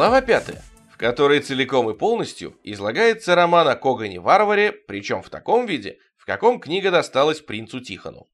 Глава 5, в которой целиком и полностью излагается роман о Когане-варваре, причем в таком виде, в каком книга досталась принцу Тихону.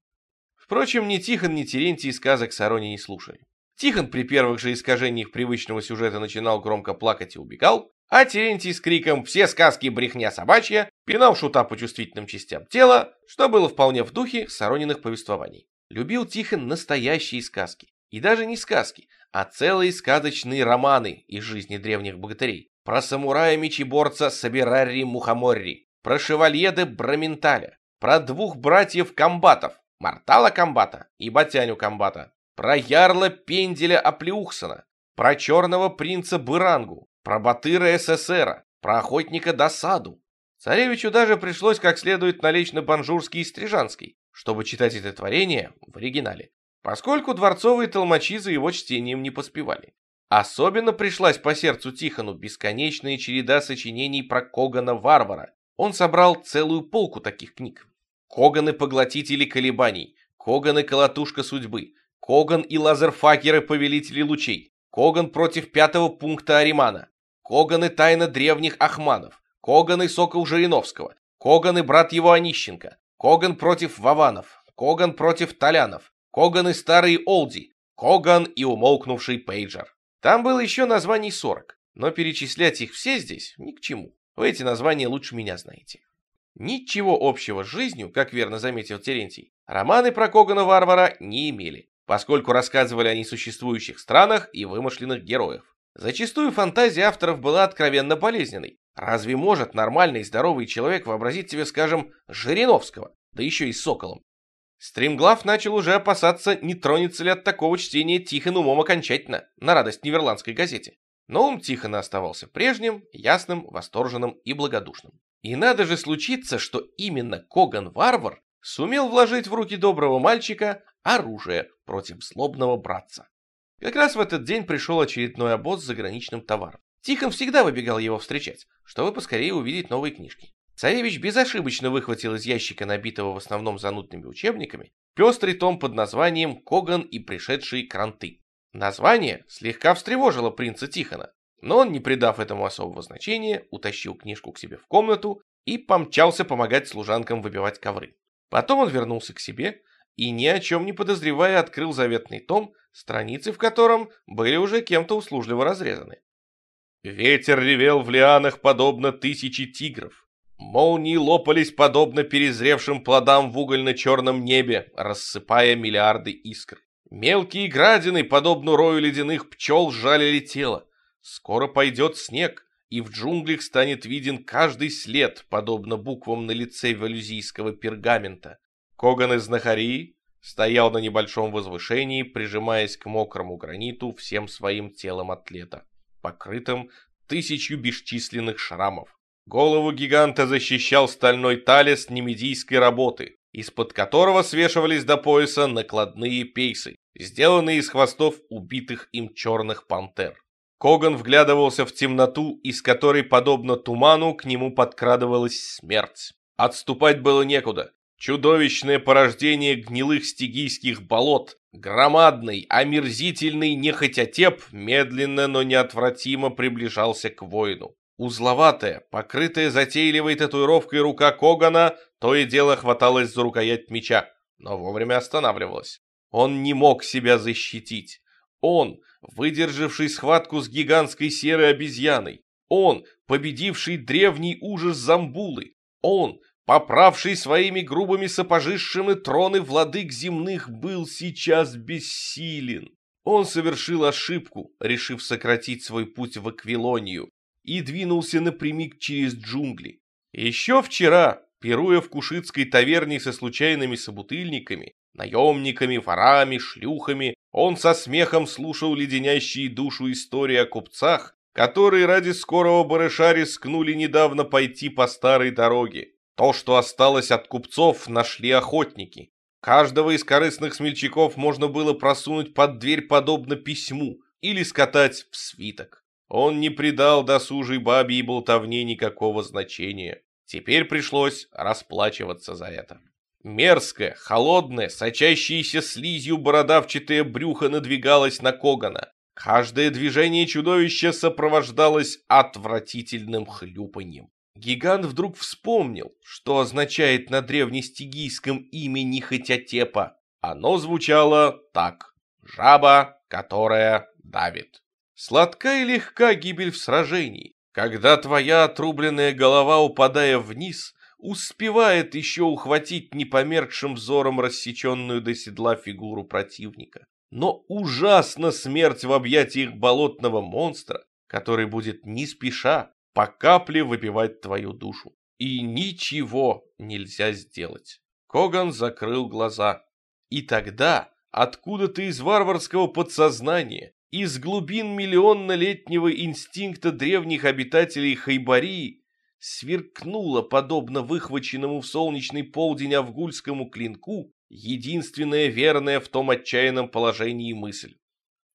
Впрочем, ни Тихон, ни Терентий сказок Сарони не слушали. Тихон при первых же искажениях привычного сюжета начинал громко плакать и убегал, а Терентий с криком «Все сказки брехня собачья!» пинал шута по чувствительным частям тела, что было вполне в духе Сорониных повествований. Любил Тихон настоящие сказки. И даже не сказки, а целые сказочные романы из жизни древних богатырей. Про самурая-мечеборца Сабирари Мухаморри, про шевалье де Браменталя, про двух братьев-комбатов, Мартала Комбата и Батяню Комбата, про ярла Пенделя Аплеухсона, про черного принца Бырангу, про Батыра СССР, про охотника Досаду. Царевичу даже пришлось как следует налечь на банжурский и стрижанский, чтобы читать это творение в оригинале поскольку дворцовые толмачи за его чтением не поспевали. Особенно пришлась по сердцу Тихону бесконечная череда сочинений про Когана-варвара. Он собрал целую полку таких книг. Коганы-поглотители колебаний, Коганы-колотушка судьбы, Коган и лазерфакеры повелители лучей, Коган против пятого пункта Аримана, Коганы тайна древних Ахманов, Коганы сокол Жириновского, Коганы брат его Онищенко, Коган против Ваванов, Коган против Толянов, Коган и старый Олди, Коган и умолкнувший Пейджер. Там было еще названий 40, но перечислять их все здесь ни к чему. Вы эти названия лучше меня знаете. Ничего общего с жизнью, как верно заметил Терентий, романы про Когана-варвара не имели, поскольку рассказывали о несуществующих странах и вымышленных героях. Зачастую фантазия авторов была откровенно болезненной. Разве может нормальный здоровый человек вообразить себе, скажем, Жириновского, да еще и с Соколом? Стримглав начал уже опасаться, не тронется ли от такого чтения Тихон умом окончательно, на радость Неверландской газете. Но ум Тихона оставался прежним, ясным, восторженным и благодушным. И надо же случиться, что именно Коган-варвар сумел вложить в руки доброго мальчика оружие против злобного братца. Как раз в этот день пришел очередной обоз с заграничным товаром. Тихон всегда выбегал его встречать, чтобы поскорее увидеть новые книжки. Царевич безошибочно выхватил из ящика, набитого в основном занудными учебниками, пестрый том под названием «Коган и пришедшие кранты». Название слегка встревожило принца Тихона, но он, не придав этому особого значения, утащил книжку к себе в комнату и помчался помогать служанкам выбивать ковры. Потом он вернулся к себе и, ни о чем не подозревая, открыл заветный том, страницы в котором были уже кем-то услужливо разрезаны. Ветер ревел в лианах, подобно тысячи тигров. Молнии лопались подобно перезревшим плодам в угольно-черном небе, рассыпая миллиарды искр. Мелкие градины, подобно рою ледяных пчел, жалили тело. Скоро пойдет снег, и в джунглях станет виден каждый след, подобно буквам на лице валюзийского пергамента. Коган из Нахарии стоял на небольшом возвышении, прижимаясь к мокрому граниту всем своим телом атлета, покрытым тысячью бесчисленных шрамов. Голову гиганта защищал стальной талис немедийской работы, из-под которого свешивались до пояса накладные пейсы, сделанные из хвостов убитых им черных пантер. Коган вглядывался в темноту, из которой, подобно туману, к нему подкрадывалась смерть. Отступать было некуда. Чудовищное порождение гнилых стигийских болот, громадный, омерзительный нехотятеп, медленно, но неотвратимо приближался к воину. Узловатая, покрытая затейливой татуировкой рука Когана то и дело хваталась за рукоять меча, но вовремя останавливалась. Он не мог себя защитить. Он, выдержавший схватку с гигантской серой обезьяной. Он, победивший древний ужас Замбулы. Он, поправший своими грубыми сапожищами троны владык земных, был сейчас бессилен. Он совершил ошибку, решив сократить свой путь в Аквилонию, и двинулся напрямик через джунгли. Еще вчера, пируя в кушитской таверне со случайными собутыльниками, наемниками, ворами, шлюхами, он со смехом слушал леденящие душу истории о купцах, которые ради скорого барыша рискнули недавно пойти по старой дороге. То, что осталось от купцов, нашли охотники. Каждого из корыстных смельчаков можно было просунуть под дверь подобно письму или скатать в свиток. Он не придал досужей бабе и болтовне никакого значения. Теперь пришлось расплачиваться за это. Мерзкое, холодное, сочащееся слизью бородавчатое брюхо надвигалось на Когана. Каждое движение чудовища сопровождалось отвратительным хлюпаньем. Гигант вдруг вспомнил, что означает на древнестигийском имя Нихотятепа. Оно звучало так. Жаба, которая давит. Сладка и легка гибель в сражении, когда твоя отрубленная голова, упадая вниз, успевает еще ухватить непомеркшим взором рассеченную до седла фигуру противника. Но ужасна смерть в объятиях болотного монстра, который будет не спеша, по капле выпивать твою душу. И ничего нельзя сделать. Коган закрыл глаза. И тогда, откуда-то из варварского подсознания, из глубин миллионнолетнего инстинкта древних обитателей Хайбарии, сверкнуло, подобно выхваченному в солнечный полдень авгульскому клинку, единственная верная в том отчаянном положении мысль.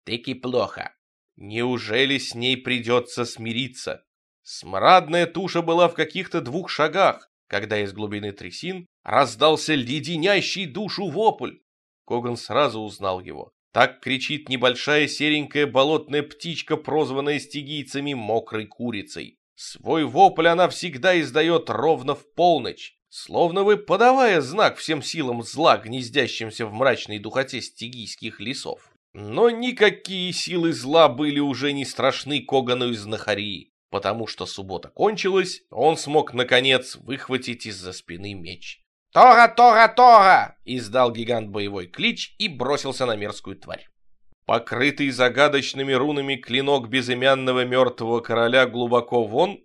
Таки плохо. Неужели с ней придется смириться? Смрадная туша была в каких-то двух шагах, когда из глубины трясин раздался леденящий душу вопль. Коган сразу узнал его. Так кричит небольшая серенькая болотная птичка, прозванная стигийцами мокрой курицей. Свой вопль она всегда издает ровно в полночь, словно бы подавая знак всем силам зла, гнездящимся в мрачной духоте стигийских лесов. Но никакие силы зла были уже не страшны Когану из Нахарии, потому что суббота кончилась, он смог, наконец, выхватить из-за спины меч. «Тора, Тора, Тора!» — издал гигант боевой клич и бросился на мерзкую тварь. Покрытый загадочными рунами клинок безымянного мертвого короля глубоко вон,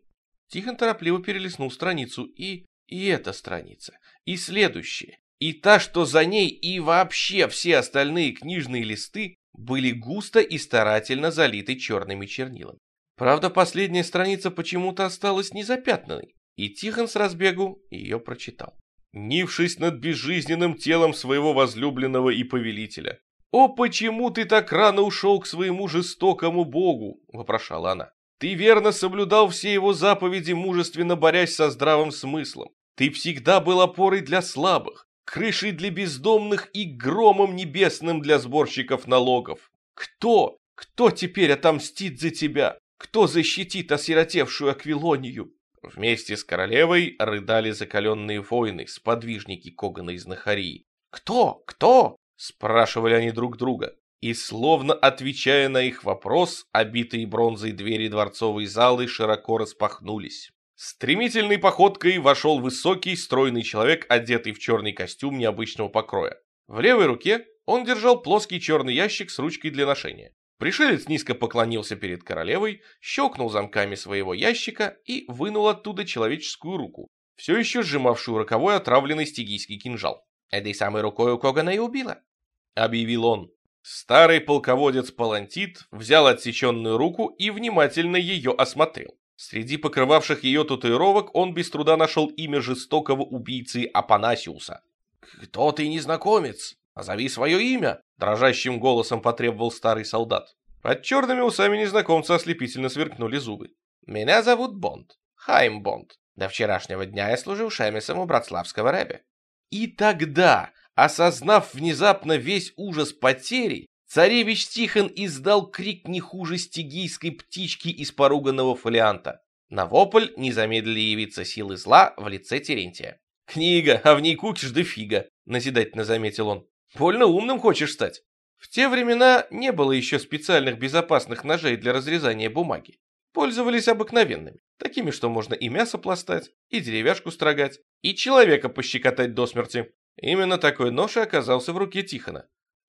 Тихон торопливо перелистнул страницу, и... и эта страница, и следующая, и та, что за ней, и вообще все остальные книжные листы были густо и старательно залиты черными чернилами. Правда, последняя страница почему-то осталась незапятнанной, и Тихон с разбегу ее прочитал. Нившись над безжизненным телом своего возлюбленного и повелителя, «О, почему ты так рано ушел к своему жестокому богу?» — вопрошала она. «Ты верно соблюдал все его заповеди, мужественно борясь со здравым смыслом. Ты всегда был опорой для слабых, крышей для бездомных и громом небесным для сборщиков налогов. Кто, кто теперь отомстит за тебя? Кто защитит осиротевшую Аквилонию?» Вместе с королевой рыдали закаленные воины, сподвижники Когана из Нахарии. «Кто? Кто?» Спрашивали они друг друга. И, словно отвечая на их вопрос, обитые бронзой двери дворцовой залы широко распахнулись. Стремительной походкой вошел высокий, стройный человек, одетый в черный костюм необычного покроя. В левой руке он держал плоский черный ящик с ручкой для ношения. Пришелец низко поклонился перед королевой, щелкнул замками своего ящика и вынул оттуда человеческую руку, все еще сжимавшую роковой отравленный стигийский кинжал. «Этой самой рукой у Когана и убила», — объявил он. Старый полководец Палантит взял отсеченную руку и внимательно ее осмотрел. Среди покрывавших ее татуировок он без труда нашел имя жестокого убийцы Апанасиуса. «Кто ты, незнакомец? Назови свое имя!» — дрожащим голосом потребовал старый солдат. Под черными усами незнакомца ослепительно сверкнули зубы. «Меня зовут Бонд. Хайм Бонд. До вчерашнего дня я служил шемисом у Братславского рэбе. И тогда, осознав внезапно весь ужас потери, царевич Тихон издал крик не хуже стигийской птички из поруганного фолианта. На вопль не замедлили явиться силы зла в лице Терентия. «Книга, а в ней кукиш да фига», — назидательно заметил он. «Больно умным хочешь стать». В те времена не было еще специальных безопасных ножей для разрезания бумаги. Пользовались обыкновенными, такими, что можно и мясо пластать, и деревяшку строгать, и человека пощекотать до смерти. Именно такой нож и оказался в руке Тихона.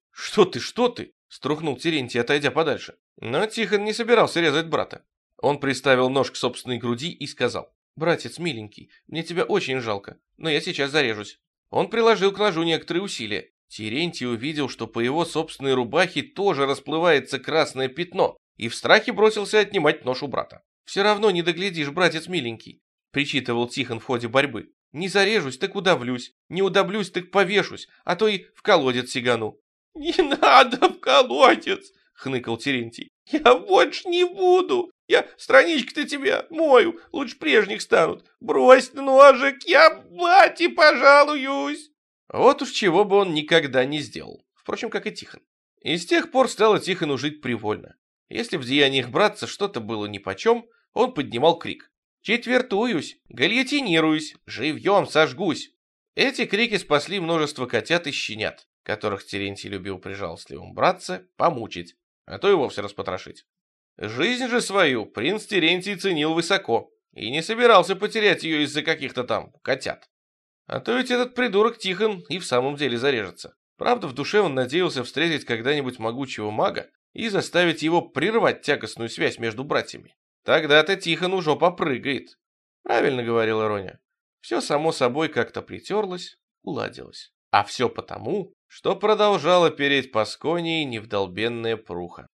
«Что ты, что ты?» – струхнул Терентий, отойдя подальше. Но Тихон не собирался резать брата. Он приставил нож к собственной груди и сказал, «Братец миленький, мне тебя очень жалко, но я сейчас зарежусь». Он приложил к ножу некоторые усилия. Терентий увидел, что по его собственной рубахе тоже расплывается красное пятно, и в страхе бросился отнимать нож у брата. «Все равно не доглядишь, братец миленький», — причитывал Тихон в ходе борьбы. «Не зарежусь, так удавлюсь, не удавлюсь, так повешусь, а то и в колодец сигану». «Не надо в колодец!» — хныкал Терентий. «Я больше не буду! Я странички-то тебе мою, лучше прежних станут. Брось ножик, я бате пожалуюсь!» Вот уж чего бы он никогда не сделал, впрочем, как и Тихон. И с тех пор стало Тихону жить привольно. Если в деяниях братца что-то было нипочем, он поднимал крик. «Четвертуюсь! Гальотинируюсь! Живьем сожгусь!» Эти крики спасли множество котят и щенят, которых Терентий любил при жалостливом братце помучить, а то и вовсе распотрошить. Жизнь же свою принц Терентий ценил высоко и не собирался потерять ее из-за каких-то там котят. А то ведь этот придурок Тихон и в самом деле зарежется. Правда, в душе он надеялся встретить когда-нибудь могучего мага и заставить его прервать тягостную связь между братьями. Тогда-то Тихон уже попрыгает. Правильно говорила Роня. Все само собой как-то притерлось, уладилось. А все потому, что продолжала переть по сконии невдолбенная пруха.